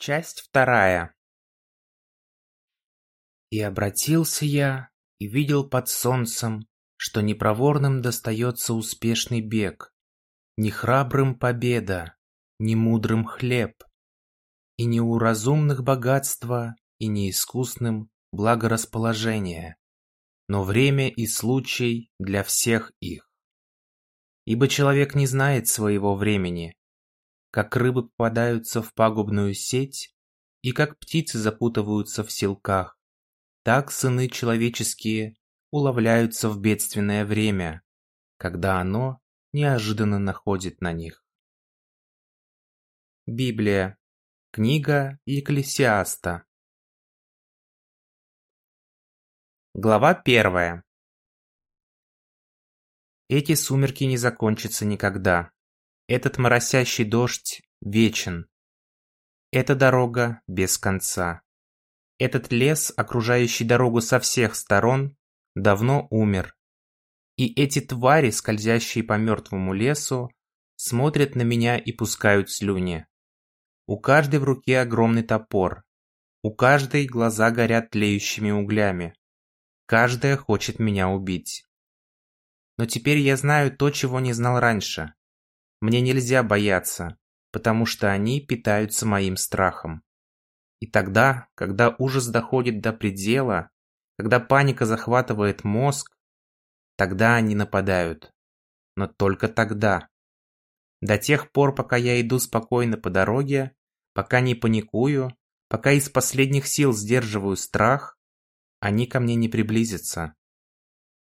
Часть вторая. И обратился я, и видел под солнцем, что непроворным достается успешный бег, не храбрым победа, не мудрым хлеб, и не у разумных богатства, и не искусным благорасположение, но время и случай для всех их. Ибо человек не знает своего времени, как рыбы попадаются в пагубную сеть, и как птицы запутываются в селках, так сыны человеческие уловляются в бедственное время, когда оно неожиданно находит на них. Библия. Книга Екклесиаста. Глава первая. Эти сумерки не закончатся никогда. Этот моросящий дождь вечен. Эта дорога без конца. Этот лес, окружающий дорогу со всех сторон, давно умер. И эти твари, скользящие по мертвому лесу, смотрят на меня и пускают слюни. У каждой в руке огромный топор. У каждой глаза горят тлеющими углями. Каждая хочет меня убить. Но теперь я знаю то, чего не знал раньше. Мне нельзя бояться, потому что они питаются моим страхом. И тогда, когда ужас доходит до предела, когда паника захватывает мозг, тогда они нападают. Но только тогда. До тех пор, пока я иду спокойно по дороге, пока не паникую, пока из последних сил сдерживаю страх, они ко мне не приблизятся.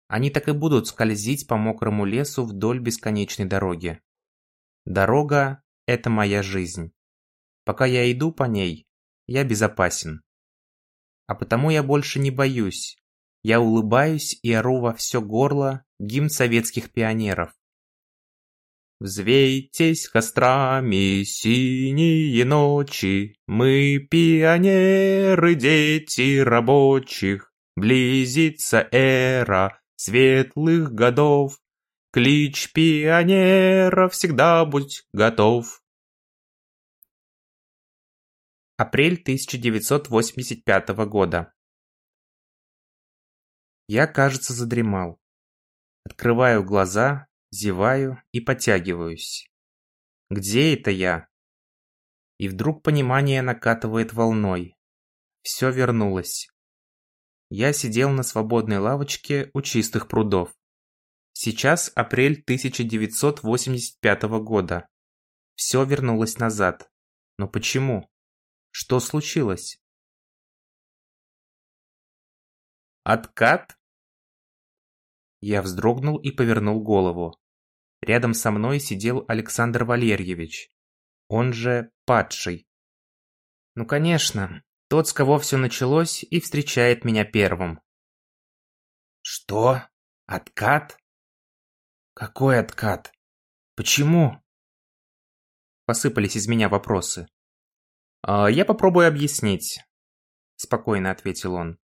Они так и будут скользить по мокрому лесу вдоль бесконечной дороги. Дорога – это моя жизнь. Пока я иду по ней, я безопасен. А потому я больше не боюсь. Я улыбаюсь и ору во все горло гимн советских пионеров. Взвейтесь кострами синие ночи, Мы пионеры, дети рабочих, Близится эра светлых годов, Клич пионера всегда будь готов. Апрель 1985 года. Я, кажется, задремал. Открываю глаза, зеваю и потягиваюсь. Где это я? И вдруг понимание накатывает волной. Все вернулось. Я сидел на свободной лавочке у чистых прудов. Сейчас апрель 1985 года. Все вернулось назад. Но почему? Что случилось? Откат? Я вздрогнул и повернул голову. Рядом со мной сидел Александр Валерьевич, он же падший. Ну, конечно, тот, с кого все началось и встречает меня первым. Что? Откат? Какой откат? Почему? Посыпались из меня вопросы. «А «Я попробую объяснить», – спокойно ответил он.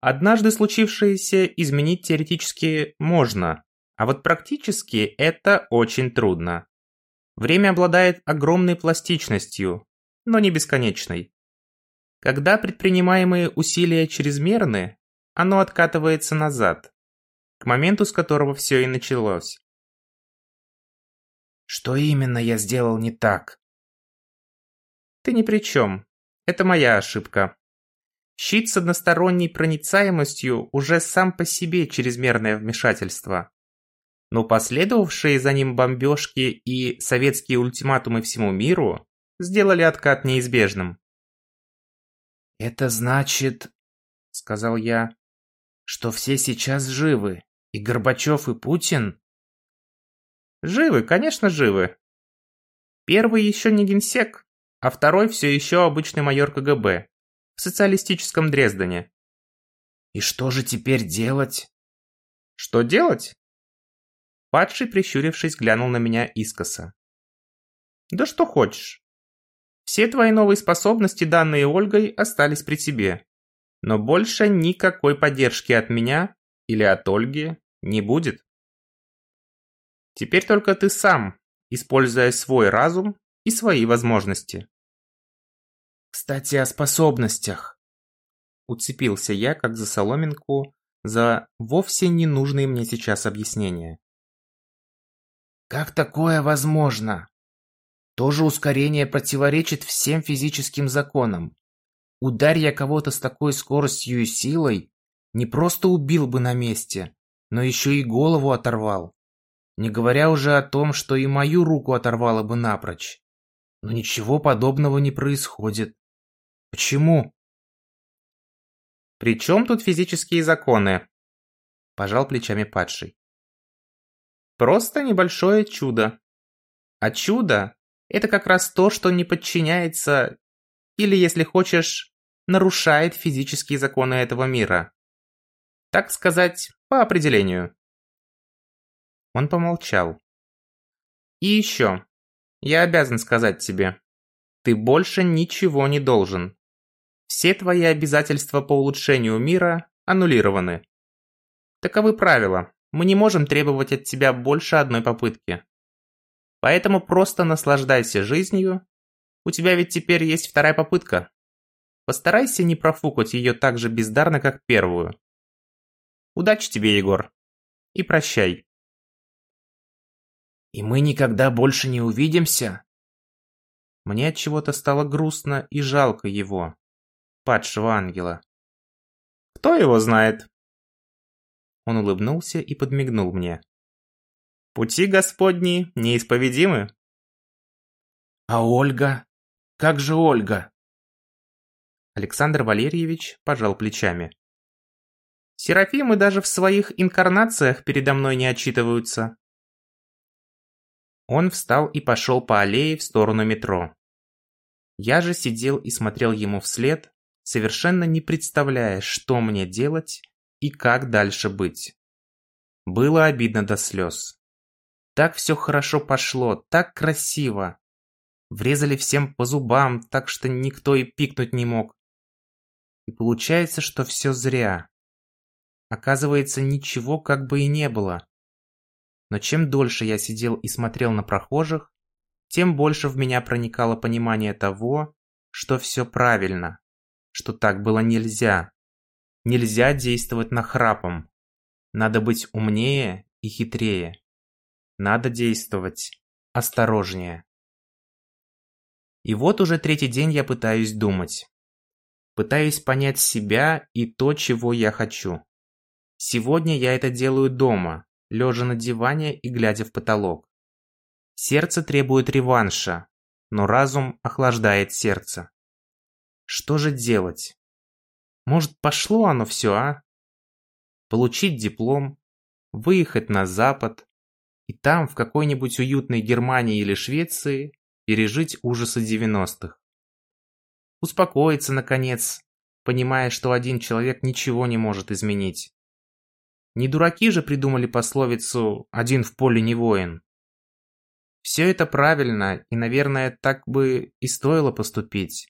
Однажды случившееся изменить теоретически можно, а вот практически это очень трудно. Время обладает огромной пластичностью, но не бесконечной. Когда предпринимаемые усилия чрезмерны, оно откатывается назад, к моменту, с которого все и началось. Что именно я сделал не так? Ты ни при чем. Это моя ошибка. Щит с односторонней проницаемостью уже сам по себе чрезмерное вмешательство. Но последовавшие за ним бомбежки и советские ультиматумы всему миру сделали откат неизбежным. «Это значит, — сказал я, — что все сейчас живы, и Горбачев, и Путин?» «Живы, конечно, живы. Первый еще не генсек, а второй все еще обычный майор КГБ в социалистическом Дрездене». «И что же теперь делать?» «Что делать?» Падший, прищурившись, глянул на меня искоса. «Да что хочешь. Все твои новые способности, данные Ольгой, остались при тебе. Но больше никакой поддержки от меня или от Ольги не будет. Теперь только ты сам, используя свой разум и свои возможности. Кстати, о способностях. Уцепился я, как за соломинку, за вовсе ненужные мне сейчас объяснения. Как такое возможно? Тоже ускорение противоречит всем физическим законам. Ударь я кого-то с такой скоростью и силой, не просто убил бы на месте, но еще и голову оторвал. Не говоря уже о том, что и мою руку оторвало бы напрочь. Но ничего подобного не происходит. Почему? «При чем тут физические законы?» Пожал плечами падший. «Просто небольшое чудо. А чудо – это как раз то, что не подчиняется, или, если хочешь, нарушает физические законы этого мира. Так сказать, по определению». Он помолчал. «И еще. Я обязан сказать тебе. Ты больше ничего не должен. Все твои обязательства по улучшению мира аннулированы. Таковы правила. Мы не можем требовать от тебя больше одной попытки. Поэтому просто наслаждайся жизнью. У тебя ведь теперь есть вторая попытка. Постарайся не профукать ее так же бездарно, как первую. Удачи тебе, Егор. И прощай. И мы никогда больше не увидимся? Мне от чего-то стало грустно и жалко его, падшего ангела. Кто его знает? Он улыбнулся и подмигнул мне. Пути Господни неисповедимы. А Ольга? Как же Ольга? Александр Валерьевич пожал плечами. Серафимы даже в своих инкарнациях передо мной не отчитываются. Он встал и пошел по аллее в сторону метро. Я же сидел и смотрел ему вслед, совершенно не представляя, что мне делать и как дальше быть. Было обидно до слез. Так все хорошо пошло, так красиво. Врезали всем по зубам, так что никто и пикнуть не мог. И получается, что все зря. Оказывается, ничего как бы и не было. Но чем дольше я сидел и смотрел на прохожих, тем больше в меня проникало понимание того, что все правильно, что так было нельзя. Нельзя действовать нахрапом. Надо быть умнее и хитрее. Надо действовать осторожнее. И вот уже третий день я пытаюсь думать. Пытаюсь понять себя и то, чего я хочу. Сегодня я это делаю дома, лежа на диване и глядя в потолок. Сердце требует реванша, но разум охлаждает сердце. Что же делать? Может, пошло оно все, а? Получить диплом, выехать на Запад и там, в какой-нибудь уютной Германии или Швеции, пережить ужасы 90-х. Успокоиться, наконец, понимая, что один человек ничего не может изменить. Не дураки же придумали пословицу «один в поле не воин». Все это правильно, и, наверное, так бы и стоило поступить.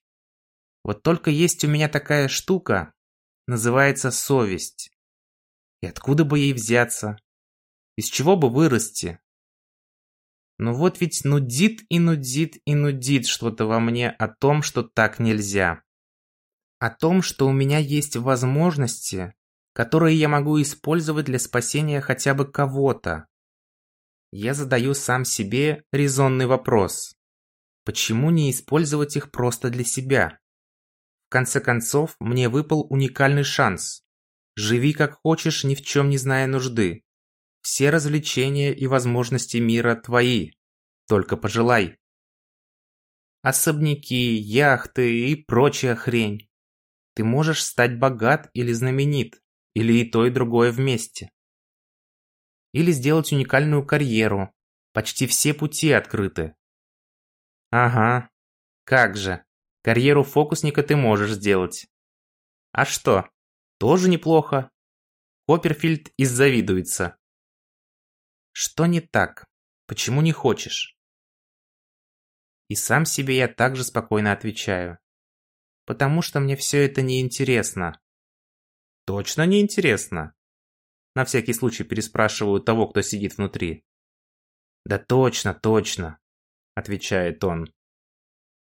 Вот только есть у меня такая штука, называется совесть. И откуда бы ей взяться? Из чего бы вырасти? Ну вот ведь нудит и нудит и нудит что-то во мне о том, что так нельзя. О том, что у меня есть возможности, которые я могу использовать для спасения хотя бы кого-то. Я задаю сам себе резонный вопрос. Почему не использовать их просто для себя? В конце концов, мне выпал уникальный шанс. Живи как хочешь, ни в чем не зная нужды. Все развлечения и возможности мира твои. Только пожелай. Особняки, яхты и прочая хрень. Ты можешь стать богат или знаменит, или и то, и другое вместе. Или сделать уникальную карьеру. Почти все пути открыты. Ага. Как же. Карьеру фокусника ты можешь сделать. А что? Тоже неплохо. Копперфильд иззавидуется. Что не так? Почему не хочешь? И сам себе я также спокойно отвечаю. Потому что мне все это неинтересно. Точно неинтересно? На всякий случай переспрашиваю того, кто сидит внутри. Да точно, точно, отвечает он.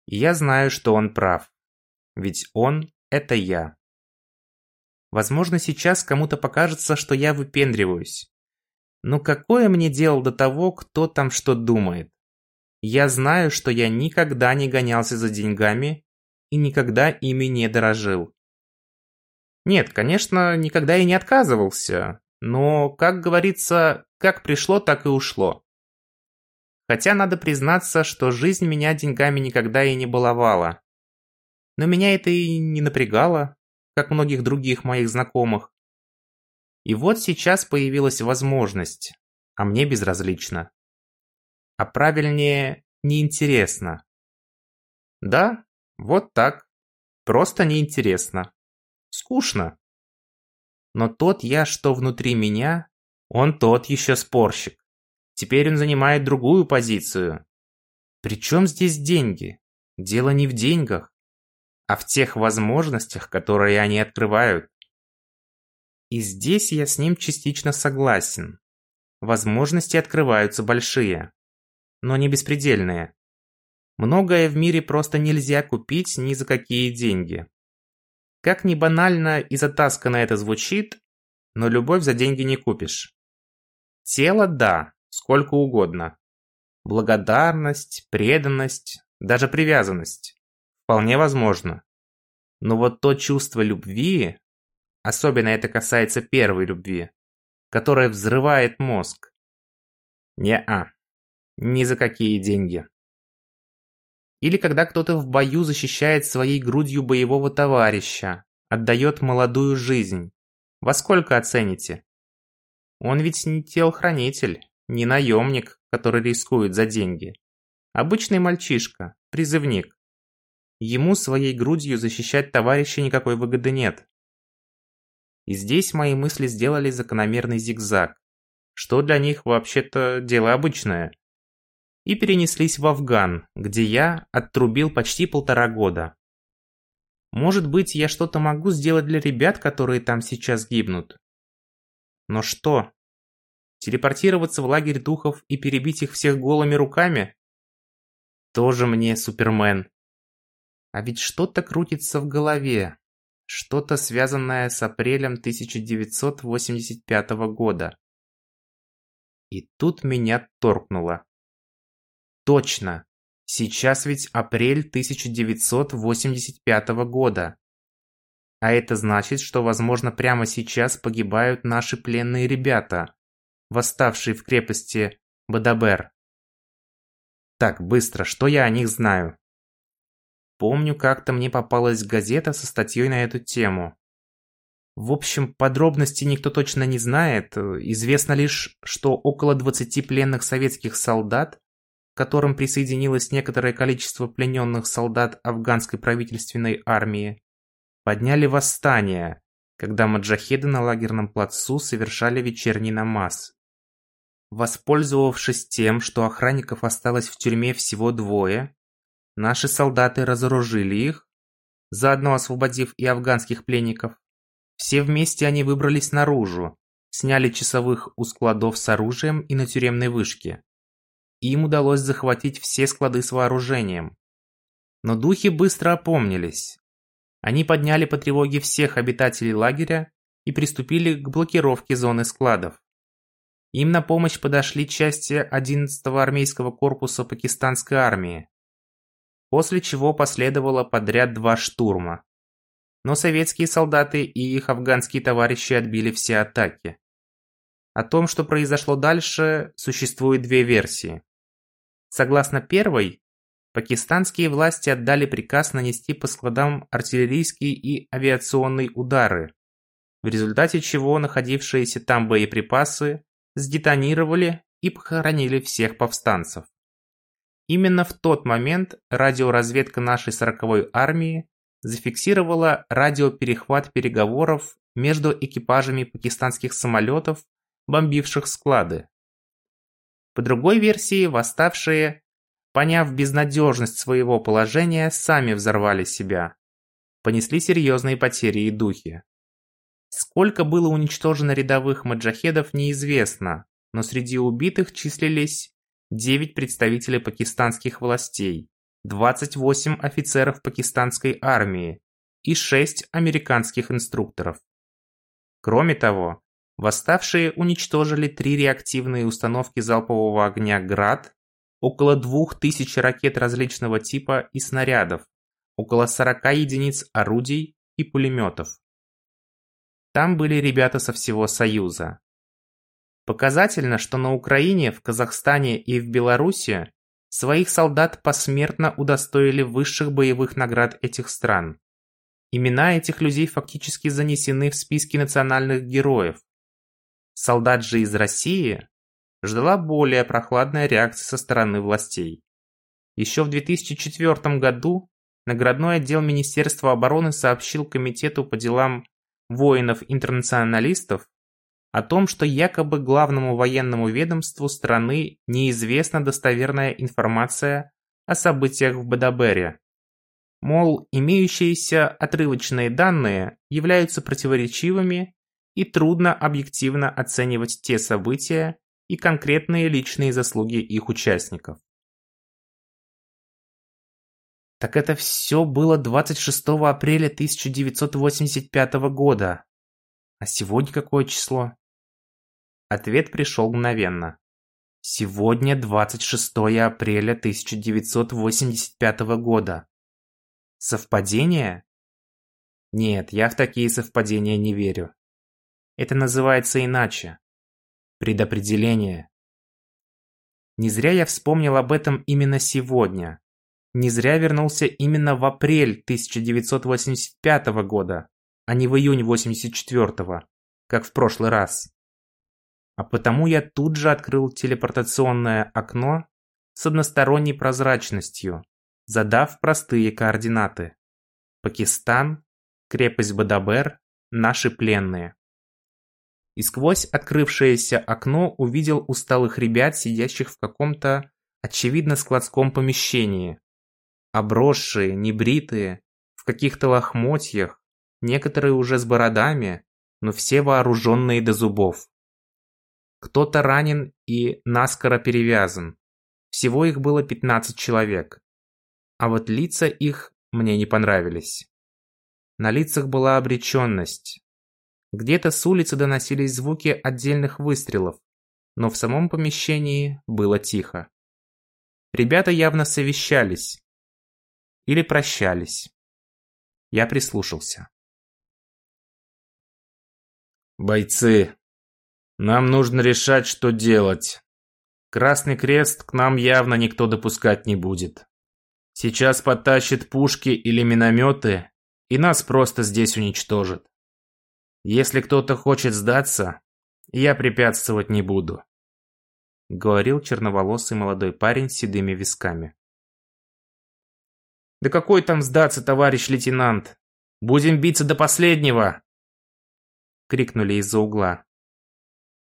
И я знаю, что он прав. ведь он – это я. Возможно, сейчас кому-то покажется, что я выпендриваюсь. Но какое мне дело до того, кто там что думает? Я знаю, что я никогда не гонялся за деньгами и никогда ими не дорожил. Нет, конечно, никогда и не отказывался, но, как говорится, как пришло, так и ушло. Хотя надо признаться, что жизнь меня деньгами никогда и не баловала. Но меня это и не напрягало, как многих других моих знакомых. И вот сейчас появилась возможность, а мне безразлично. А правильнее, неинтересно. Да, вот так. Просто неинтересно. Скучно. Но тот я, что внутри меня, он тот еще спорщик. Теперь он занимает другую позицию. Причем здесь деньги? Дело не в деньгах, а в тех возможностях, которые они открывают. И здесь я с ним частично согласен. Возможности открываются большие, но не беспредельные. Многое в мире просто нельзя купить ни за какие деньги. Как ни банально и затасканно это звучит, но любовь за деньги не купишь. Тело – да, сколько угодно. Благодарность, преданность, даже привязанность. Вполне возможно. Но вот то чувство любви, особенно это касается первой любви, которая взрывает мозг. Не-а. Ни за какие деньги. Или когда кто-то в бою защищает своей грудью боевого товарища, отдает молодую жизнь. Во сколько оцените? Он ведь не телохранитель, не наемник, который рискует за деньги. Обычный мальчишка, призывник. Ему своей грудью защищать товарища никакой выгоды нет. И здесь мои мысли сделали закономерный зигзаг, что для них вообще-то дело обычное и перенеслись в Афган, где я оттрубил почти полтора года. Может быть, я что-то могу сделать для ребят, которые там сейчас гибнут. Но что? Телепортироваться в лагерь духов и перебить их всех голыми руками? Тоже мне Супермен. А ведь что-то крутится в голове. Что-то связанное с апрелем 1985 года. И тут меня торкнуло. Точно. Сейчас ведь апрель 1985 года. А это значит, что, возможно, прямо сейчас погибают наши пленные ребята, восставшие в крепости Бадабер. Так, быстро, что я о них знаю? Помню, как-то мне попалась газета со статьей на эту тему. В общем, подробностей никто точно не знает. Известно лишь, что около 20 пленных советских солдат которым присоединилось некоторое количество плененных солдат афганской правительственной армии, подняли восстание, когда маджахеды на лагерном плацу совершали вечерний намаз. Воспользовавшись тем, что охранников осталось в тюрьме всего двое, наши солдаты разоружили их, заодно освободив и афганских пленников. Все вместе они выбрались наружу, сняли часовых у складов с оружием и на тюремной вышке. Им удалось захватить все склады с вооружением. Но духи быстро опомнились. Они подняли по тревоге всех обитателей лагеря и приступили к блокировке зоны складов. Им на помощь подошли части 11-го армейского корпуса пакистанской армии. После чего последовало подряд два штурма. Но советские солдаты и их афганские товарищи отбили все атаки. О том, что произошло дальше, существует две версии. Согласно первой, пакистанские власти отдали приказ нанести по складам артиллерийские и авиационные удары, в результате чего находившиеся там боеприпасы сдетонировали и похоронили всех повстанцев. Именно в тот момент радиоразведка нашей 40-й армии зафиксировала радиоперехват переговоров между экипажами пакистанских самолетов, бомбивших склады. По другой версии, восставшие, поняв безнадежность своего положения, сами взорвали себя. Понесли серьезные потери и духи. Сколько было уничтожено рядовых маджахедов, неизвестно, но среди убитых числились 9 представителей пакистанских властей 28 офицеров пакистанской армии и 6 американских инструкторов. Кроме того, восставшие уничтожили три реактивные установки залпового огня «Град», около 2000 ракет различного типа и снарядов, около 40 единиц орудий и пулеметов. Там были ребята со всего Союза. Показательно, что на Украине, в Казахстане и в Беларуси своих солдат посмертно удостоили высших боевых наград этих стран. Имена этих людей фактически занесены в списки национальных героев. Солдат же из России ждала более прохладная реакция со стороны властей. Еще в 2004 году наградной отдел Министерства обороны сообщил Комитету по делам воинов-интернационалистов о том, что якобы главному военному ведомству страны неизвестна достоверная информация о событиях в Бадабере. Мол, имеющиеся отрывочные данные являются противоречивыми и трудно объективно оценивать те события и конкретные личные заслуги их участников. Так это все было 26 апреля 1985 года. А сегодня какое число? Ответ пришел мгновенно. Сегодня 26 апреля 1985 года. Совпадение? Нет, я в такие совпадения не верю. Это называется иначе. Предопределение. Не зря я вспомнил об этом именно сегодня. Не зря вернулся именно в апрель 1985 года, а не в июнь 84 как в прошлый раз. А потому я тут же открыл телепортационное окно с односторонней прозрачностью, задав простые координаты. Пакистан, крепость Бадабер, наши пленные. И сквозь открывшееся окно увидел усталых ребят, сидящих в каком-то, очевидно, складском помещении. Обросшие, небритые, в каких-то лохмотьях, некоторые уже с бородами, но все вооруженные до зубов. Кто-то ранен и наскоро перевязан. Всего их было 15 человек а вот лица их мне не понравились. На лицах была обреченность. Где-то с улицы доносились звуки отдельных выстрелов, но в самом помещении было тихо. Ребята явно совещались. Или прощались. Я прислушался. «Бойцы, нам нужно решать, что делать. Красный крест к нам явно никто допускать не будет. Сейчас подтащит пушки или минометы, и нас просто здесь уничтожит. Если кто-то хочет сдаться, я препятствовать не буду», — говорил черноволосый молодой парень с седыми висками. «Да какой там сдаться, товарищ лейтенант? Будем биться до последнего!» — крикнули из-за угла.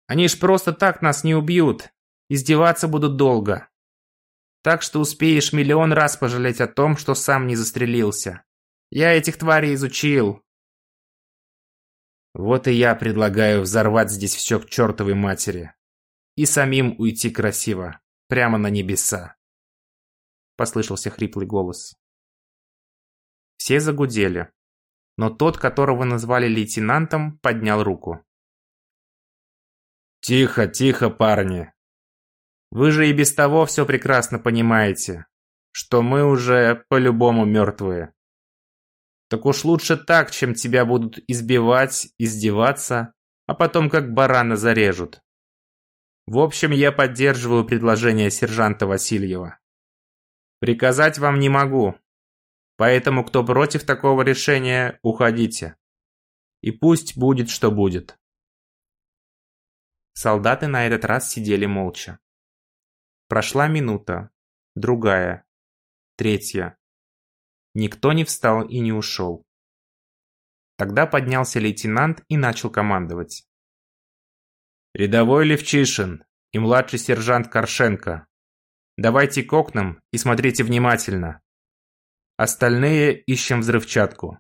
«Они ж просто так нас не убьют, издеваться будут долго». Так что успеешь миллион раз пожалеть о том, что сам не застрелился. Я этих тварей изучил. Вот и я предлагаю взорвать здесь все к чертовой матери. И самим уйти красиво, прямо на небеса. Послышался хриплый голос. Все загудели. Но тот, которого назвали лейтенантом, поднял руку. «Тихо, тихо, парни. Вы же и без того все прекрасно понимаете, что мы уже по-любому мертвые. Так уж лучше так, чем тебя будут избивать, издеваться, а потом как барана зарежут. В общем, я поддерживаю предложение сержанта Васильева. Приказать вам не могу, поэтому кто против такого решения, уходите. И пусть будет, что будет. Солдаты на этот раз сидели молча. Прошла минута, другая, третья. Никто не встал и не ушел. Тогда поднялся лейтенант и начал командовать. «Рядовой Левчишин и младший сержант Коршенко, давайте к окнам и смотрите внимательно. Остальные ищем взрывчатку».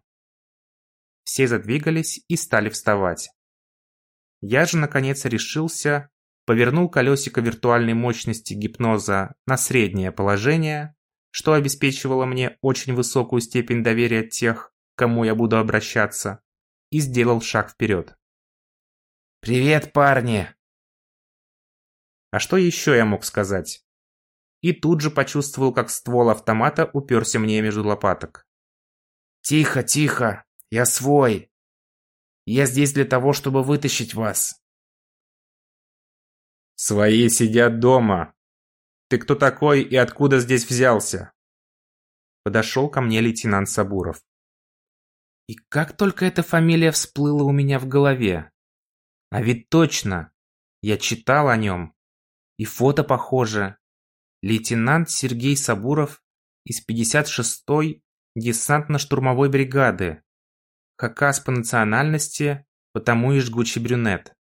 Все задвигались и стали вставать. Я же наконец решился повернул колесико виртуальной мощности гипноза на среднее положение, что обеспечивало мне очень высокую степень доверия тех, к кому я буду обращаться, и сделал шаг вперед. «Привет, парни!» А что еще я мог сказать? И тут же почувствовал, как ствол автомата уперся мне между лопаток. «Тихо, тихо! Я свой! Я здесь для того, чтобы вытащить вас!» «Свои сидят дома. Ты кто такой и откуда здесь взялся?» Подошел ко мне лейтенант Сабуров. И как только эта фамилия всплыла у меня в голове. А ведь точно, я читал о нем. И фото похоже. Лейтенант Сергей Сабуров из 56-й десантно-штурмовой бригады. Хакас по национальности, потому и жгучий брюнет.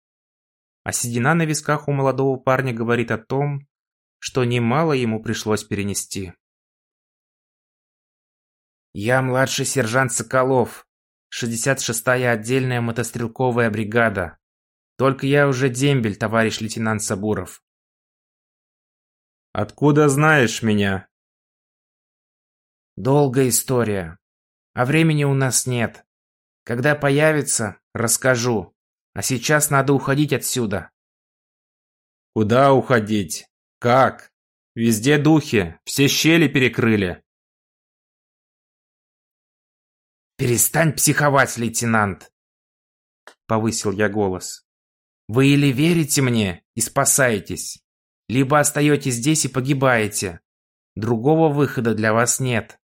А седина на висках у молодого парня говорит о том, что немало ему пришлось перенести. «Я младший сержант Соколов, 66-я отдельная мотострелковая бригада. Только я уже дембель, товарищ лейтенант Сабуров. Откуда знаешь меня? Долгая история. А времени у нас нет. Когда появится, расскажу. А сейчас надо уходить отсюда. Куда уходить? Как? Везде духи, все щели перекрыли. Перестань психовать, лейтенант. Повысил я голос. Вы или верите мне и спасаетесь, либо остаетесь здесь и погибаете. Другого выхода для вас нет.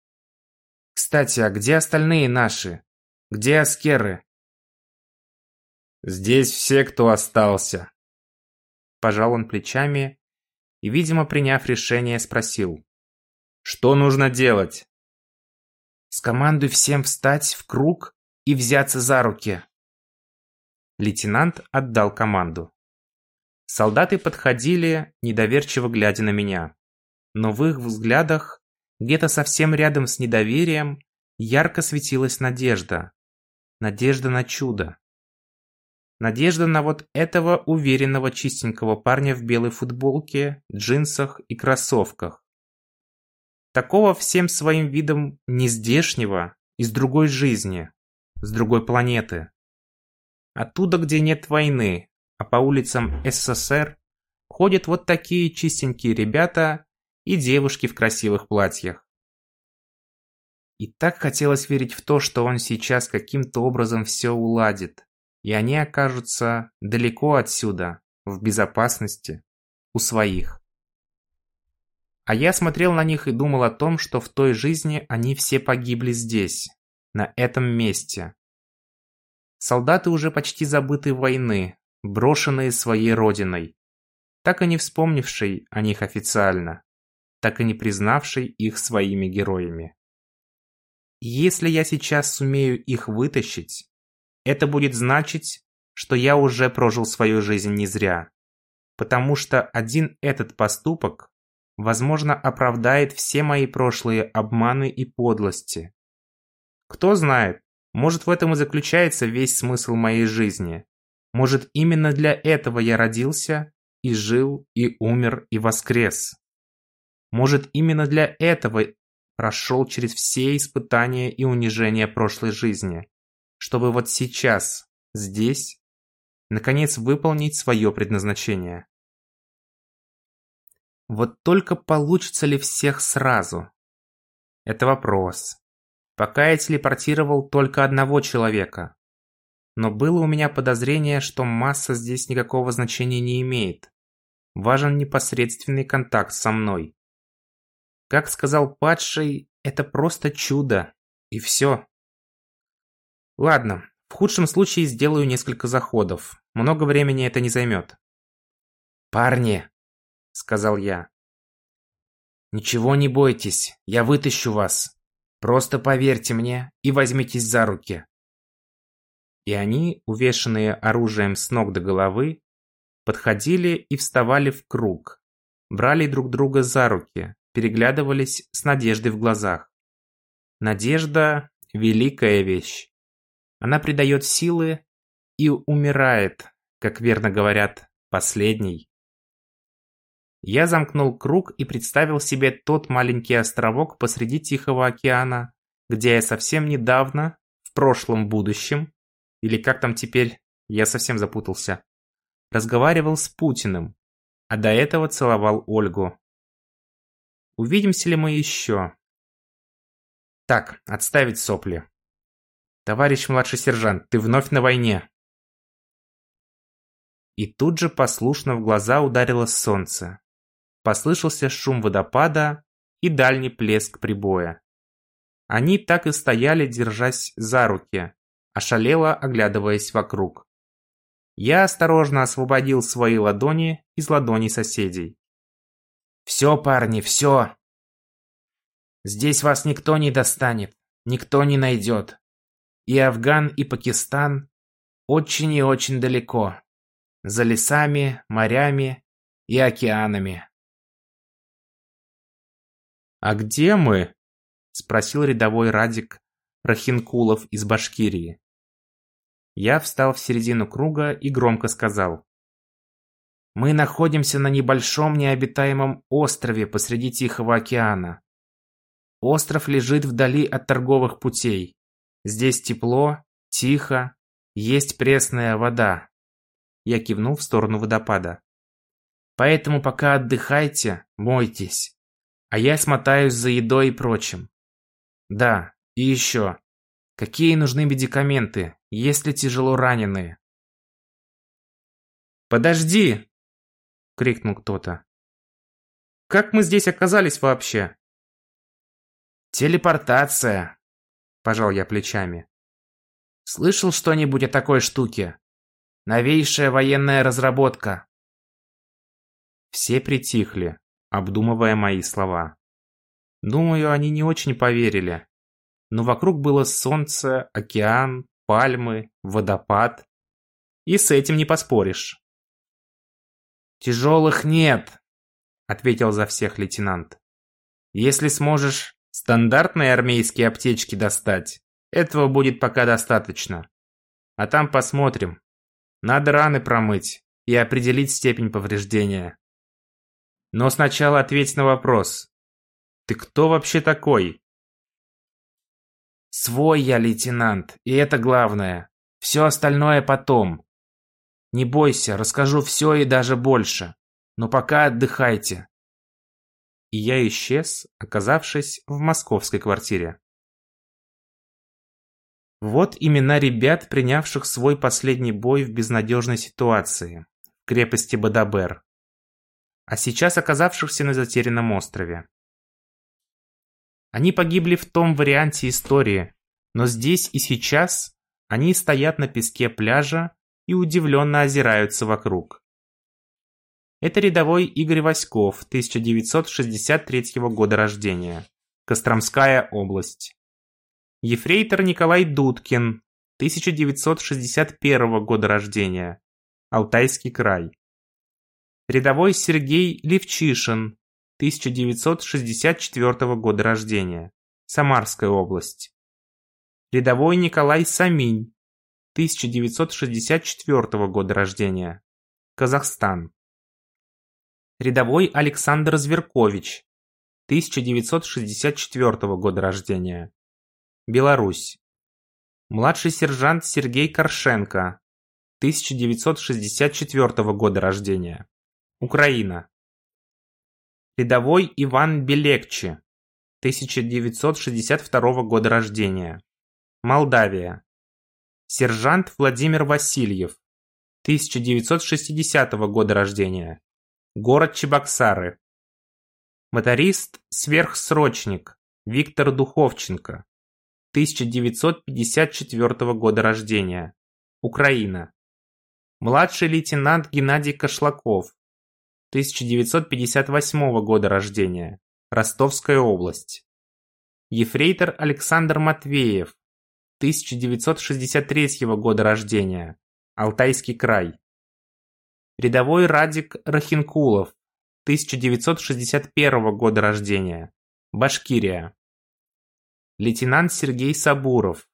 Кстати, а где остальные наши? Где аскеры? Здесь все, кто остался. Пожал он плечами и, видимо, приняв решение, спросил. Что нужно делать? Скомандуй всем встать в круг и взяться за руки. Лейтенант отдал команду. Солдаты подходили, недоверчиво глядя на меня. Но в их взглядах, где-то совсем рядом с недоверием, ярко светилась надежда. Надежда на чудо. Надежда на вот этого уверенного чистенького парня в белой футболке, джинсах и кроссовках. Такого всем своим видом нездешнего, из другой жизни, с другой планеты. Оттуда, где нет войны, а по улицам СССР ходят вот такие чистенькие ребята и девушки в красивых платьях. И так хотелось верить в то, что он сейчас каким-то образом все уладит, и они окажутся далеко отсюда, в безопасности, у своих. А я смотрел на них и думал о том, что в той жизни они все погибли здесь, на этом месте, Солдаты уже почти забыты войны, брошенные своей родиной, так и не вспомнившей о них официально, так и не признавшей их своими героями. если я сейчас сумею их вытащить, это будет значить, что я уже прожил свою жизнь не зря, потому что один этот поступок, возможно, оправдает все мои прошлые обманы и подлости. Кто знает, может, в этом и заключается весь смысл моей жизни. Может, именно для этого я родился и жил, и умер, и воскрес. Может, именно для этого прошел через все испытания и унижения прошлой жизни, чтобы вот сейчас, здесь, наконец выполнить свое предназначение. Вот только получится ли всех сразу? Это вопрос. Пока я телепортировал только одного человека. Но было у меня подозрение, что масса здесь никакого значения не имеет. Важен непосредственный контакт со мной. Как сказал падший, это просто чудо. И все. Ладно, в худшем случае сделаю несколько заходов. Много времени это не займет. «Парни», — сказал я, — «ничего не бойтесь, я вытащу вас. Просто поверьте мне и возьмитесь за руки. И они, увешанные оружием с ног до головы, подходили и вставали в круг, брали друг друга за руки, переглядывались с надеждой в глазах. Надежда – великая вещь. Она придает силы и умирает, как верно говорят, последний. Я замкнул круг и представил себе тот маленький островок посреди Тихого океана, где я совсем недавно, в прошлом будущем, или как там теперь, я совсем запутался, разговаривал с Путиным, а до этого целовал Ольгу. Увидимся ли мы еще? Так, отставить сопли. Товарищ младший сержант, ты вновь на войне. И тут же послушно в глаза ударило солнце. Послышался шум водопада и дальний плеск прибоя. Они так и стояли, держась за руки, ошалело оглядываясь вокруг. Я осторожно освободил свои ладони из ладоней соседей. «Все, парни, все!» «Здесь вас никто не достанет, никто не найдет. И Афган, и Пакистан очень и очень далеко. За лесами, морями и океанами». «А где мы?» – спросил рядовой Радик Рахинкулов из Башкирии. Я встал в середину круга и громко сказал. Мы находимся на небольшом необитаемом острове посреди Тихого океана. Остров лежит вдали от торговых путей. Здесь тепло, тихо, есть пресная вода. Я кивнул в сторону водопада. Поэтому пока отдыхайте, мойтесь. А я смотаюсь за едой и прочим. Да, и еще. Какие нужны медикаменты, если тяжело раненые? «Подожди!» — крикнул кто-то. «Как мы здесь оказались вообще?» «Телепортация», — пожал я плечами. «Слышал что-нибудь о такой штуке? Новейшая военная разработка». Все притихли, обдумывая мои слова. Думаю, они не очень поверили. Но вокруг было солнце, океан, пальмы, водопад. И с этим не поспоришь. «Тяжелых нет», — ответил за всех лейтенант. «Если сможешь стандартные армейские аптечки достать, этого будет пока достаточно. А там посмотрим. Надо раны промыть и определить степень повреждения. Но сначала ответь на вопрос. Ты кто вообще такой?» «Свой я, лейтенант, и это главное. Все остальное потом. Не бойся, расскажу все и даже больше. Но пока отдыхайте. И я исчез, оказавшись в московской квартире. Вот имена ребят, принявших свой последний бой в безнадежной ситуации, в крепости Бадабер, а сейчас оказавшихся на затерянном острове. Они погибли в том варианте истории, но здесь и сейчас они стоят на песке пляжа и удивленно озираются вокруг. Это рядовой Игорь Васьков, 1963 года рождения. Костромская область. Ефрейтор Николай Дудкин, 1961 года рождения. Алтайский край. Рядовой Сергей Левчишин, 1964 года рождения. Самарская область. Рядовой Николай Саминь, 1964 года рождения. Казахстан. Рядовой Александр Зверкович, 1964 года рождения. Беларусь. Младший сержант Сергей Коршенко, 1964 года рождения. Украина. Рядовой Иван Белекчи, 1962 года рождения. Молдавия. Сержант Владимир Васильев, 1960 года рождения. Город Чебоксары. Моторист Сверхсрочник Виктор Духовченко, 1954 года рождения. Украина. Младший лейтенант Геннадий Кошлаков, 1958 года рождения. Ростовская область. Ефрейтор Александр Матвеев, 1963 года рождения. Алтайский край. Рядовой Радик Рахинкулов. 1961 года рождения. Башкирия. Лейтенант Сергей Сабуров.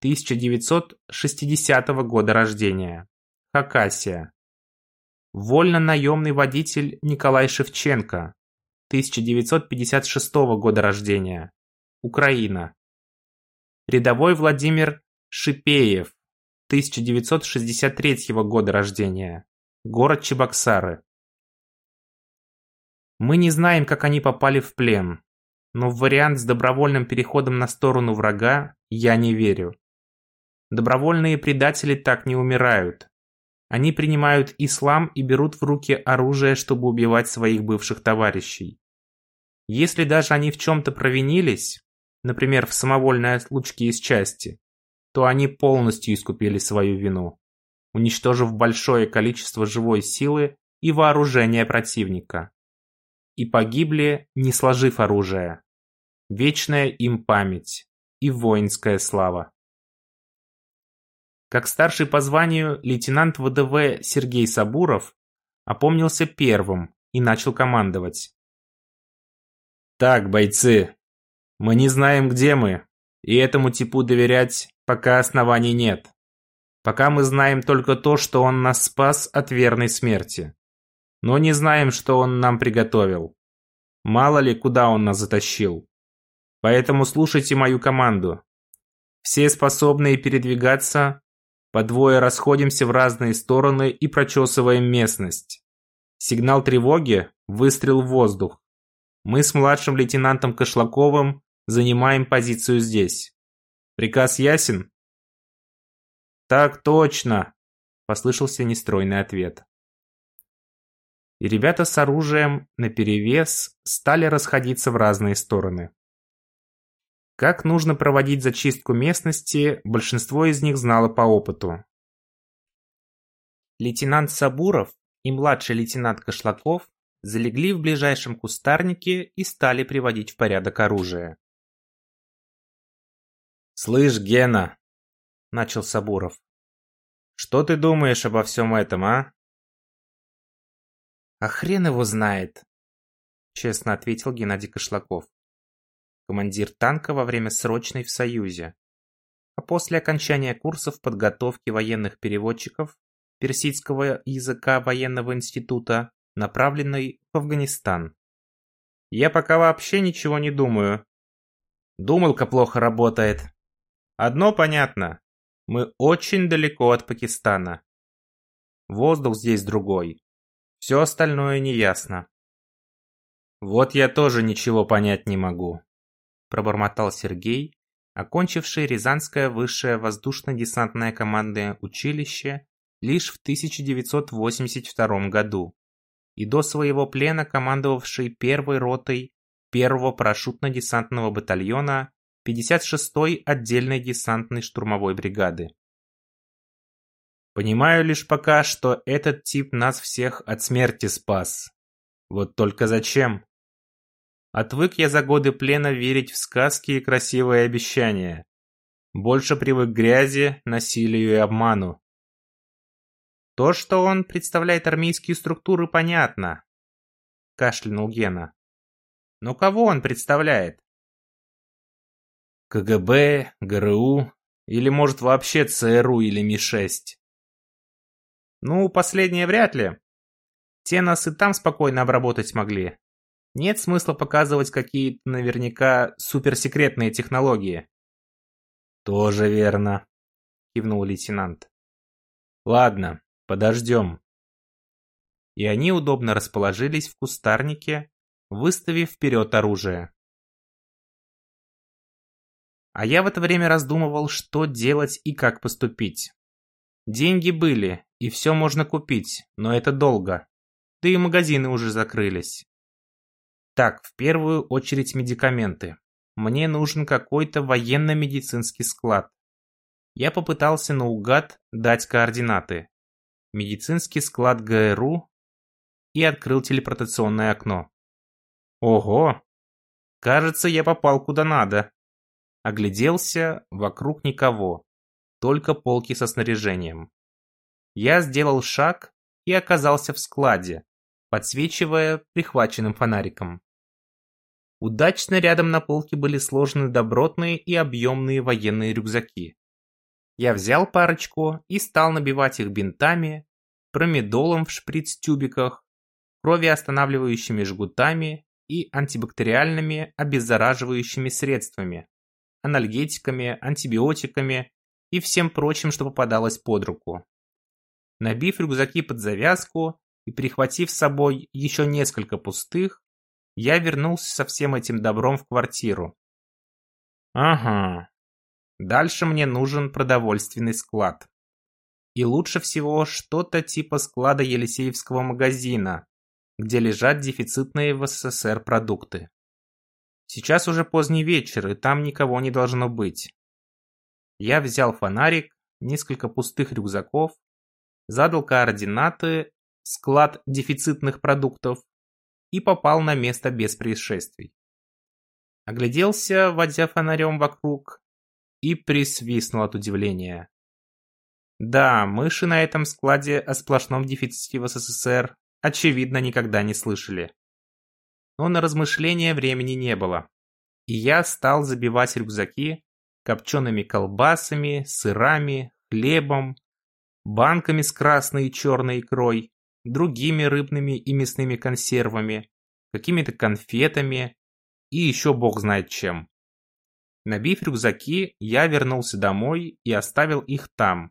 1960 года рождения. Хакасия. вольно-наемный водитель Николай Шевченко, 1956 года рождения, Украина. Рядовой Владимир Шипеев, 1963 года рождения, город Чебоксары. Мы не знаем, как они попали в плен, но в вариант с добровольным переходом на сторону врага я не верю. Добровольные предатели так не умирают. Они принимают ислам и берут в руки оружие, чтобы убивать своих бывших товарищей. Если даже они в чем-то провинились, например, в самовольной отлучке из части, то они полностью искупили свою вину, уничтожив большое количество живой силы и вооружения противника. И погибли, не сложив оружие. Вечная им память и воинская слава. Как старший по званию лейтенант ВДВ Сергей Сабуров опомнился первым и начал командовать. «Так, бойцы, мы не знаем, где мы, и этому типу доверять пока оснований нет. Пока мы знаем только то, что он нас спас от верной смерти. Но не знаем, что он нам приготовил. Мало ли, куда он нас затащил. Поэтому слушайте мою команду. Все способные передвигаться по двое расходимся в разные стороны и прочесываем местность. Сигнал тревоги – выстрел в воздух. Мы с младшим лейтенантом Кошлаковым занимаем позицию здесь. Приказ ясен? Так точно, послышался нестройный ответ. И ребята с оружием наперевес стали расходиться в разные стороны. Как нужно проводить зачистку местности, большинство из них знало по опыту. Лейтенант Сабуров и младший лейтенант Кошлаков залегли в ближайшем кустарнике и стали приводить в порядок оружие. «Слышь, Гена!» – начал Сабуров. «Что ты думаешь обо всем этом, а?» «А хрен его знает», – честно ответил Геннадий Кошлаков командир танка во время срочной в Союзе, а после окончания курсов подготовки военных переводчиков персидского языка военного института, направленный в Афганистан. Я пока вообще ничего не думаю. Думалка плохо работает. Одно понятно. Мы очень далеко от Пакистана. Воздух здесь другой. Все остальное неясно. Вот я тоже ничего понять не могу пробормотал Сергей, окончивший Рязанское высшее воздушно-десантное командное училище лишь в 1982 году и до своего плена командовавший первой ротой первого парашютно-десантного батальона 56-й отдельной десантной штурмовой бригады. Понимаю лишь пока, что этот тип нас всех от смерти спас. Вот только зачем? Отвык я за годы плена верить в сказки и красивые обещания. Больше привык к грязи, насилию и обману. То, что он представляет армейские структуры, понятно. Кашлянул Гена. Но кого он представляет? КГБ, ГРУ или, может, вообще ЦРУ или Ми-6? Ну, последнее вряд ли. Те нас и там спокойно обработать смогли. Нет смысла показывать какие-то наверняка суперсекретные технологии. Тоже верно, кивнул лейтенант. Ладно, подождем. И они удобно расположились в кустарнике, выставив вперед оружие. А я в это время раздумывал, что делать и как поступить. Деньги были, и все можно купить, но это долго. Да и магазины уже закрылись. Так, в первую очередь медикаменты. Мне нужен какой-то военно-медицинский склад. Я попытался наугад дать координаты. Медицинский склад ГРУ и открыл телепортационное окно. Ого! Кажется, я попал куда надо. Огляделся, вокруг никого. Только полки со снаряжением. Я сделал шаг и оказался в складе, подсвечивая прихваченным фонариком. Удачно рядом на полке были сложены добротные и объемные военные рюкзаки. Я взял парочку и стал набивать их бинтами, промедолом в шприц-тюбиках, кровеостанавливающими жгутами и антибактериальными обеззараживающими средствами, анальгетиками, антибиотиками и всем прочим, что попадалось под руку. Набив рюкзаки под завязку и прихватив с собой еще несколько пустых, я вернулся со всем этим добром в квартиру. Ага. Дальше мне нужен продовольственный склад. И лучше всего что-то типа склада Елисеевского магазина, где лежат дефицитные в СССР продукты. Сейчас уже поздний вечер, и там никого не должно быть. Я взял фонарик, несколько пустых рюкзаков, задал координаты, склад дефицитных продуктов и попал на место без происшествий. Огляделся, водя фонарем вокруг, и присвистнул от удивления. Да, мыши на этом складе о сплошном дефиците в СССР, очевидно, никогда не слышали. Но на размышления времени не было. И я стал забивать рюкзаки копчеными колбасами, сырами, хлебом, банками с красной и черной икрой, другими рыбными и мясными консервами, какими-то конфетами и еще бог знает чем. Набив рюкзаки, я вернулся домой и оставил их там.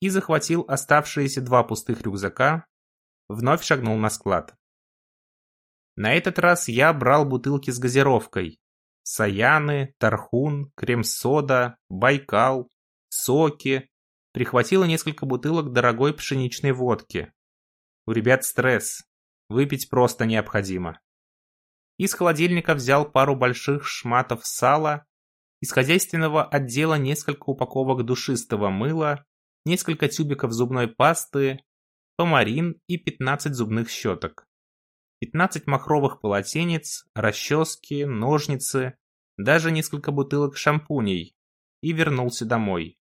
И захватил оставшиеся два пустых рюкзака, вновь шагнул на склад. На этот раз я брал бутылки с газировкой. Саяны, Тархун, Крем-сода, Байкал, соки. Прихватила несколько бутылок дорогой пшеничной водки. У ребят стресс. Выпить просто необходимо. Из холодильника взял пару больших шматов сала, из хозяйственного отдела несколько упаковок душистого мыла, несколько тюбиков зубной пасты, помарин и 15 зубных щеток. 15 махровых полотенец, расчески, ножницы, даже несколько бутылок шампуней и вернулся домой.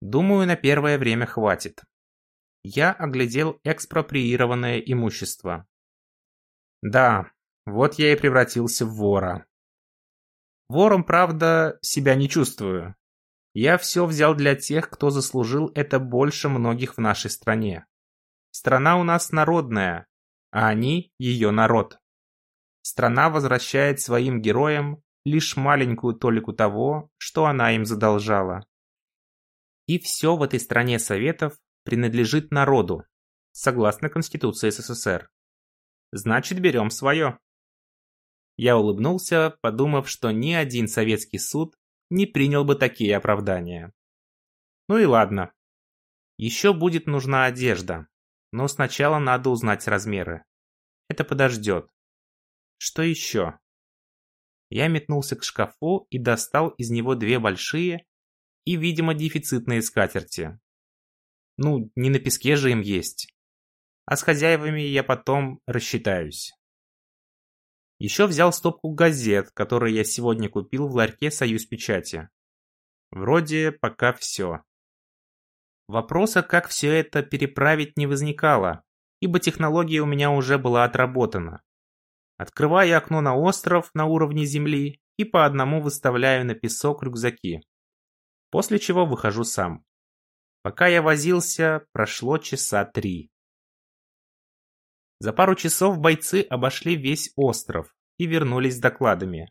Думаю, на первое время хватит. Я оглядел экспроприированное имущество. Да, вот я и превратился в вора. Вором, правда, себя не чувствую. Я все взял для тех, кто заслужил это больше многих в нашей стране. Страна у нас народная, а они ее народ. Страна возвращает своим героям лишь маленькую толику того, что она им задолжала. И все в этой стране советов принадлежит народу, согласно Конституции СССР. Значит, берем свое. Я улыбнулся, подумав, что ни один советский суд не принял бы такие оправдания. Ну и ладно. Еще будет нужна одежда, но сначала надо узнать размеры. Это подождет. Что еще? Я метнулся к шкафу и достал из него две большие и, видимо, дефицитные скатерти. Ну, не на песке же им есть. А с хозяевами я потом рассчитаюсь. Еще взял стопку газет, которые я сегодня купил в ларьке «Союз печати». Вроде пока все. Вопроса, как все это переправить, не возникало, ибо технология у меня уже была отработана. Открываю окно на остров на уровне земли и по одному выставляю на песок рюкзаки. После чего выхожу сам. Пока я возился, прошло часа три. За пару часов бойцы обошли весь остров и вернулись с докладами.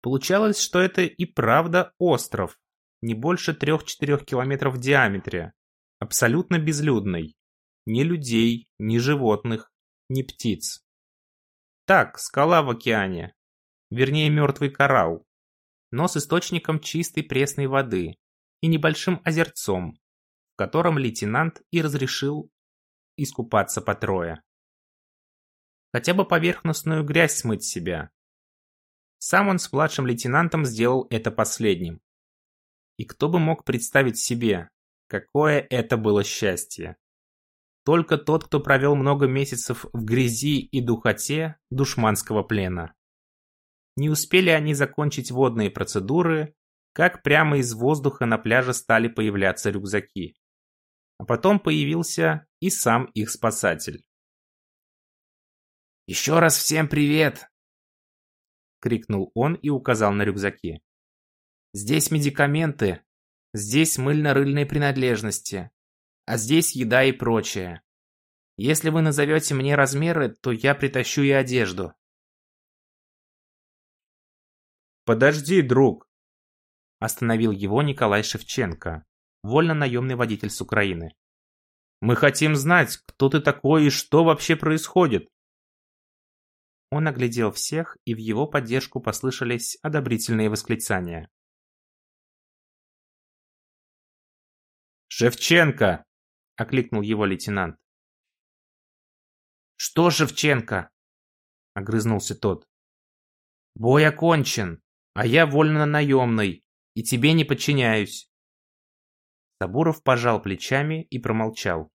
Получалось, что это и правда остров, не больше 3-4 километров в диаметре, абсолютно безлюдный. Ни людей, ни животных, ни птиц. Так, скала в океане, вернее мертвый коралл, но с источником чистой пресной воды и небольшим озерцом, в котором лейтенант и разрешил искупаться по трое. Хотя бы поверхностную грязь смыть себя. Сам он с младшим лейтенантом сделал это последним. И кто бы мог представить себе, какое это было счастье. Только тот, кто провел много месяцев в грязи и духоте душманского плена. Не успели они закончить водные процедуры, как прямо из воздуха на пляже стали появляться рюкзаки. А потом появился и сам их спасатель. «Еще раз всем привет!» — крикнул он и указал на рюкзаки. «Здесь медикаменты, здесь мыльно-рыльные принадлежности, а здесь еда и прочее. Если вы назовете мне размеры, то я притащу и одежду. Подожди, друг. Остановил его Николай Шевченко, вольно-наемный водитель с Украины. Мы хотим знать, кто ты такой и что вообще происходит. Он оглядел всех, и в его поддержку послышались одобрительные восклицания. «Шевченко!» — окликнул его лейтенант. «Что Шевченко?» — огрызнулся тот. «Бой окончен, а я вольно-наемный, и тебе не подчиняюсь». Сабуров пожал плечами и промолчал.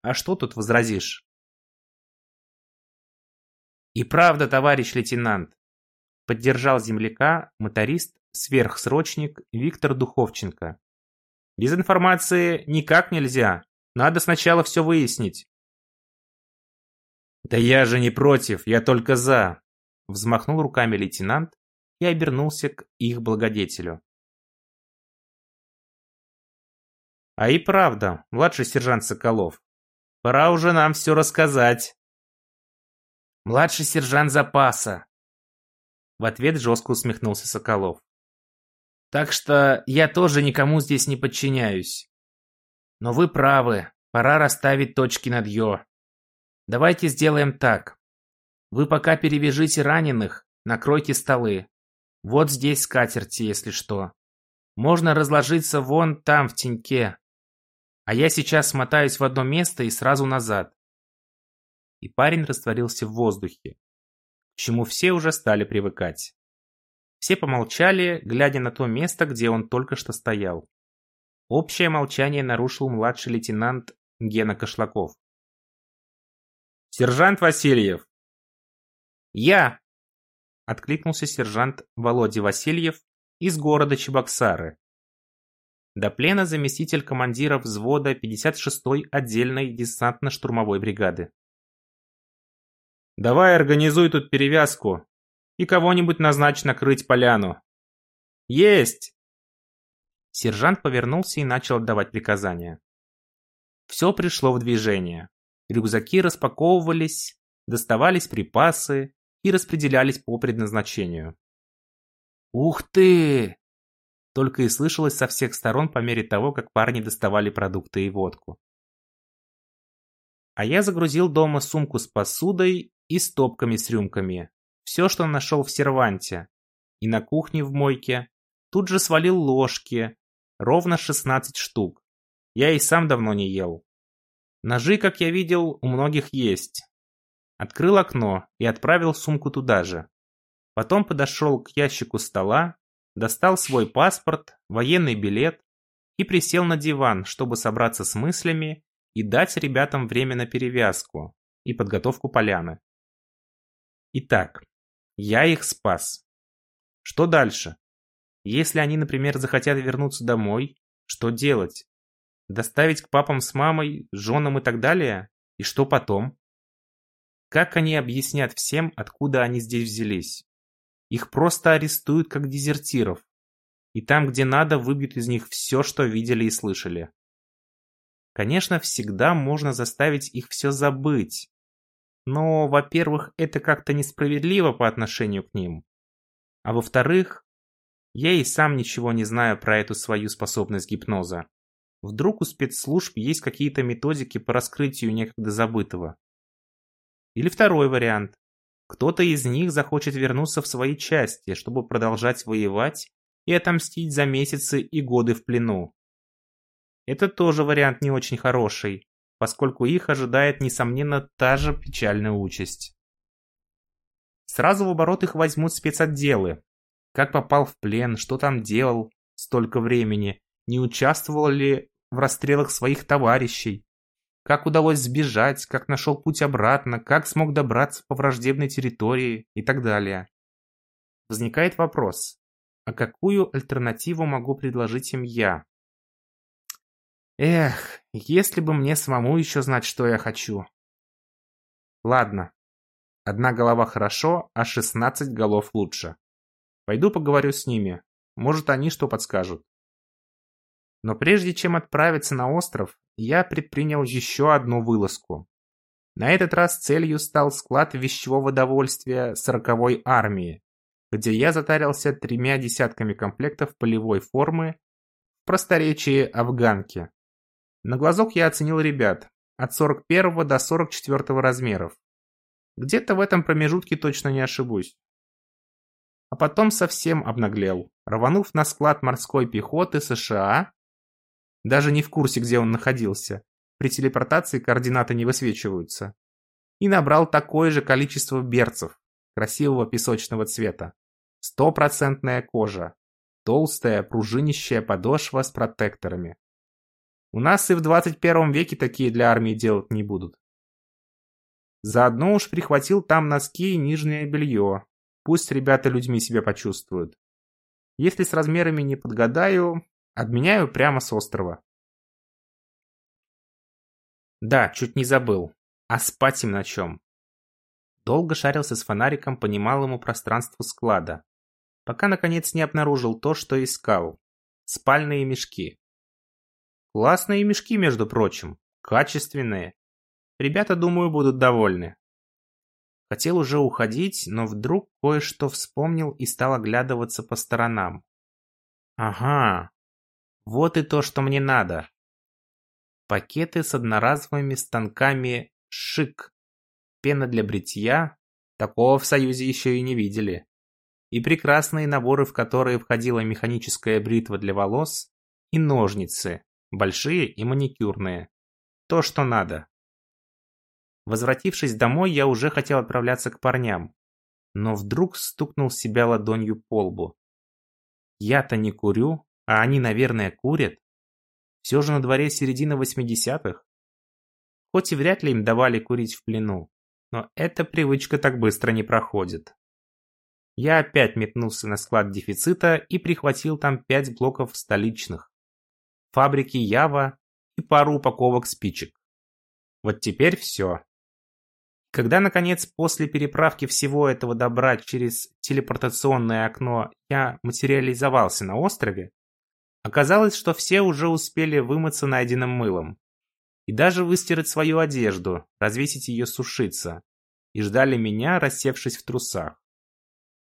«А что тут возразишь?» «И правда, товарищ лейтенант!» Поддержал земляка моторист-сверхсрочник Виктор Духовченко. «Без информации никак нельзя. Надо сначала все выяснить». «Да я же не против, я только за!» Взмахнул руками лейтенант и обернулся к их благодетелю. «А и правда, младший сержант Соколов, пора уже нам все рассказать». Младший сержант запаса. В ответ жестко усмехнулся Соколов. Так что я тоже никому здесь не подчиняюсь. Но вы правы, пора расставить точки над «ё». Давайте сделаем так. Вы пока перевяжите раненых, накройте столы. Вот здесь скатерти, если что. Можно разложиться вон там, в теньке. А я сейчас смотаюсь в одно место и сразу назад и парень растворился в воздухе, к чему все уже стали привыкать. Все помолчали, глядя на то место, где он только что стоял. Общее молчание нарушил младший лейтенант Гена Кошлаков. «Сержант Васильев!» «Я!» — откликнулся сержант Володя Васильев из города Чебоксары. До плена заместитель командира взвода 56-й отдельной десантно-штурмовой бригады. Давай организуй тут перевязку и кого-нибудь назначь накрыть поляну. Есть! Сержант повернулся и начал отдавать приказания. Все пришло в движение. Рюкзаки распаковывались, доставались припасы и распределялись по предназначению. «Ух ты!» Только и слышалось со всех сторон по мере того, как парни доставали продукты и водку. А я загрузил дома сумку с посудой и стопками с рюмками. Все, что нашел в серванте. И на кухне в мойке. Тут же свалил ложки. Ровно 16 штук. Я и сам давно не ел. Ножи, как я видел, у многих есть. Открыл окно и отправил сумку туда же. Потом подошел к ящику стола, достал свой паспорт, военный билет и присел на диван, чтобы собраться с мыслями и дать ребятам время на перевязку и подготовку поляны. Итак, я их спас. Что дальше? Если они, например, захотят вернуться домой, что делать? Доставить к папам с мамой, женам и так далее? И что потом? Как они объяснят всем, откуда они здесь взялись? Их просто арестуют как дезертиров. И там, где надо, выбьют из них все, что видели и слышали. Конечно, всегда можно заставить их все забыть, но, во-первых, это как-то несправедливо по отношению к ним. А во-вторых, я и сам ничего не знаю про эту свою способность гипноза. Вдруг у спецслужб есть какие-то методики по раскрытию некогда забытого. Или второй вариант. Кто-то из них захочет вернуться в свои части, чтобы продолжать воевать и отомстить за месяцы и годы в плену. Это тоже вариант не очень хороший, поскольку их ожидает, несомненно, та же печальная участь. Сразу в оборот их возьмут спецотделы. Как попал в плен, что там делал столько времени, не участвовал ли в расстрелах своих товарищей, как удалось сбежать, как нашел путь обратно, как смог добраться по враждебной территории и так далее. Возникает вопрос, а какую альтернативу могу предложить им я? Эх, если бы мне самому еще знать, что я хочу. Ладно. Одна голова хорошо, а шестнадцать голов лучше. Пойду поговорю с ними. Может, они что подскажут. Но прежде чем отправиться на остров, я предпринял еще одну вылазку. На этот раз целью стал склад вещевого довольствия сороковой армии, где я затарился тремя десятками комплектов полевой формы в просторечии афганки. На глазок я оценил ребят от 41 до 44 размеров. Где-то в этом промежутке точно не ошибусь. А потом совсем обнаглел, рванув на склад морской пехоты США, даже не в курсе, где он находился, при телепортации координаты не высвечиваются, и набрал такое же количество берцев, красивого песочного цвета. Стопроцентная кожа, толстая пружинищая подошва с протекторами. У нас и в 21 веке такие для армии делать не будут. Заодно уж прихватил там носки и нижнее белье. Пусть ребята людьми себя почувствуют. Если с размерами не подгадаю, обменяю прямо с острова. Да, чуть не забыл. А спать им на чем? Долго шарился с фонариком по немалому пространству склада, пока наконец не обнаружил то, что искал. Спальные мешки. Классные мешки, между прочим. Качественные. Ребята, думаю, будут довольны. Хотел уже уходить, но вдруг кое-что вспомнил и стал оглядываться по сторонам. Ага, вот и то, что мне надо. Пакеты с одноразовыми станками «Шик». Пена для бритья. Такого в Союзе еще и не видели. И прекрасные наборы, в которые входила механическая бритва для волос и ножницы, большие и маникюрные. То, что надо. Возвратившись домой, я уже хотел отправляться к парням, но вдруг стукнул себя ладонью по лбу. Я-то не курю, а они, наверное, курят. Все же на дворе середина восьмидесятых. Хоть и вряд ли им давали курить в плену, но эта привычка так быстро не проходит. Я опять метнулся на склад дефицита и прихватил там пять блоков столичных, фабрики Ява и пару упаковок спичек. Вот теперь все. Когда, наконец, после переправки всего этого добра через телепортационное окно я материализовался на острове, оказалось, что все уже успели вымыться найденным мылом и даже выстирать свою одежду, развесить ее сушиться, и ждали меня, рассевшись в трусах.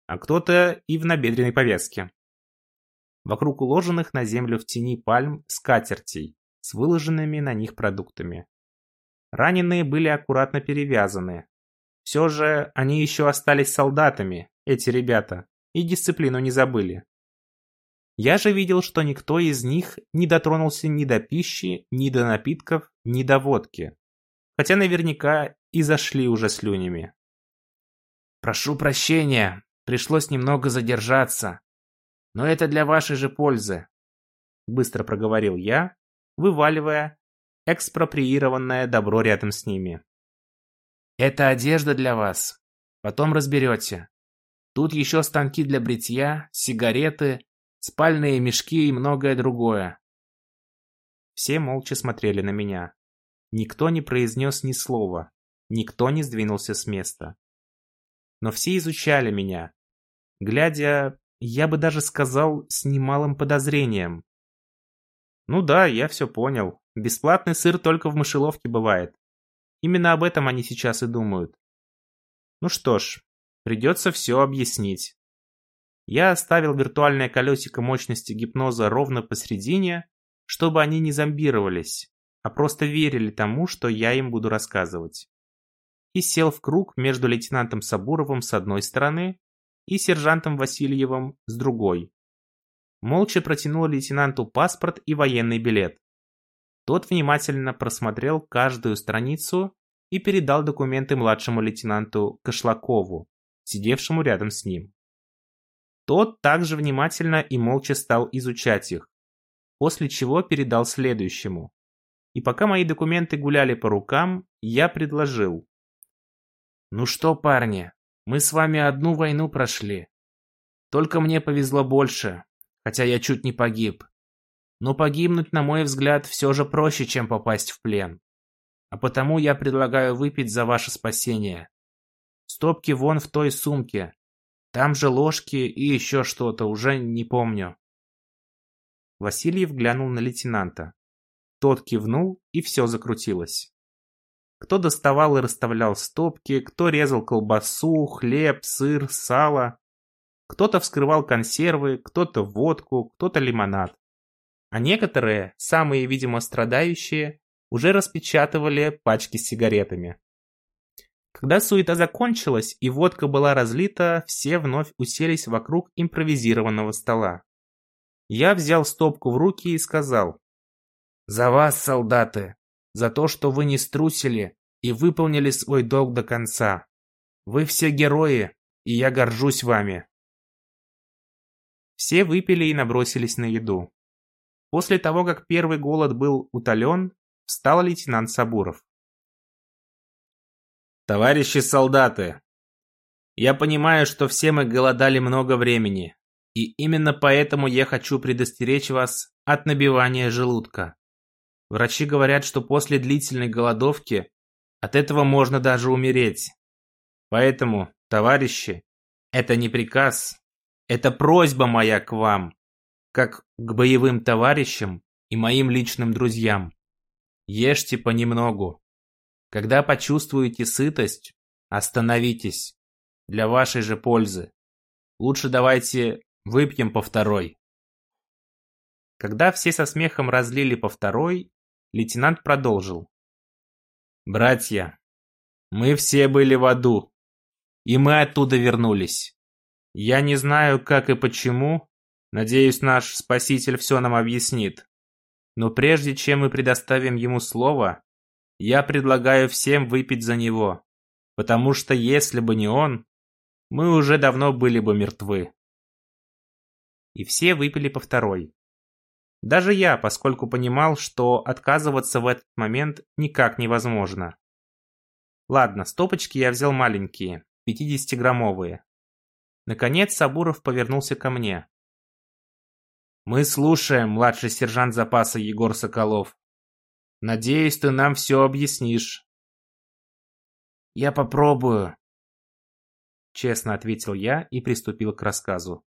А кто-то и в набедренной повязке. Вокруг уложенных на землю в тени пальм скатертей с выложенными на них продуктами. Раненые были аккуратно перевязаны. Все же они еще остались солдатами, эти ребята, и дисциплину не забыли. Я же видел, что никто из них не дотронулся ни до пищи, ни до напитков, ни до водки. Хотя наверняка и зашли уже слюнями. «Прошу прощения, пришлось немного задержаться. Но это для вашей же пользы», — быстро проговорил я, вываливая экспроприированное добро рядом с ними. «Это одежда для вас. Потом разберете. Тут еще станки для бритья, сигареты, спальные мешки и многое другое». Все молча смотрели на меня. Никто не произнес ни слова, никто не сдвинулся с места. Но все изучали меня, глядя, я бы даже сказал, с немалым подозрением. Ну да, я все понял. Бесплатный сыр только в мышеловке бывает. Именно об этом они сейчас и думают. Ну что ж, придется все объяснить. Я оставил виртуальное колесико мощности гипноза ровно посередине, чтобы они не зомбировались, а просто верили тому, что я им буду рассказывать. И сел в круг между лейтенантом Сабуровым с одной стороны и сержантом Васильевым с другой. Молча протянул лейтенанту паспорт и военный билет. Тот внимательно просмотрел каждую страницу и передал документы младшему лейтенанту Кошлакову, сидевшему рядом с ним. Тот также внимательно и молча стал изучать их, после чего передал следующему. И пока мои документы гуляли по рукам, я предложил. «Ну что, парни, мы с вами одну войну прошли. Только мне повезло больше, хотя я чуть не погиб. Но погибнуть, на мой взгляд, все же проще, чем попасть в плен. А потому я предлагаю выпить за ваше спасение. Стопки вон в той сумке. Там же ложки и еще что-то, уже не помню. Васильев глянул на лейтенанта. Тот кивнул, и все закрутилось. Кто доставал и расставлял стопки, кто резал колбасу, хлеб, сыр, сало. Кто-то вскрывал консервы, кто-то водку, кто-то лимонад. А некоторые, самые, видимо, страдающие, уже распечатывали пачки с сигаретами. Когда суета закончилась и водка была разлита, все вновь уселись вокруг импровизированного стола. Я взял стопку в руки и сказал. «За вас, солдаты! За то, что вы не струсили и выполнили свой долг до конца. Вы все герои, и я горжусь вами!» Все выпили и набросились на еду. После того, как первый голод был утолен, встал лейтенант Сабуров. Товарищи солдаты, я понимаю, что все мы голодали много времени, и именно поэтому я хочу предостеречь вас от набивания желудка. Врачи говорят, что после длительной голодовки от этого можно даже умереть. Поэтому, товарищи, это не приказ, это просьба моя к вам, как к боевым товарищам и моим личным друзьям. Ешьте понемногу. Когда почувствуете сытость, остановитесь. Для вашей же пользы. Лучше давайте выпьем по второй. Когда все со смехом разлили по второй, лейтенант продолжил. Братья, мы все были в аду, и мы оттуда вернулись. Я не знаю, как и почему, надеюсь, наш спаситель все нам объяснит. Но прежде чем мы предоставим ему слово, я предлагаю всем выпить за него, потому что если бы не он, мы уже давно были бы мертвы. И все выпили по второй. Даже я, поскольку понимал, что отказываться в этот момент никак невозможно. Ладно, стопочки я взял маленькие, 50-граммовые. Наконец Сабуров повернулся ко мне. Мы слушаем, младший сержант запаса Егор Соколов. Надеюсь, ты нам все объяснишь. Я попробую. Честно ответил я и приступил к рассказу.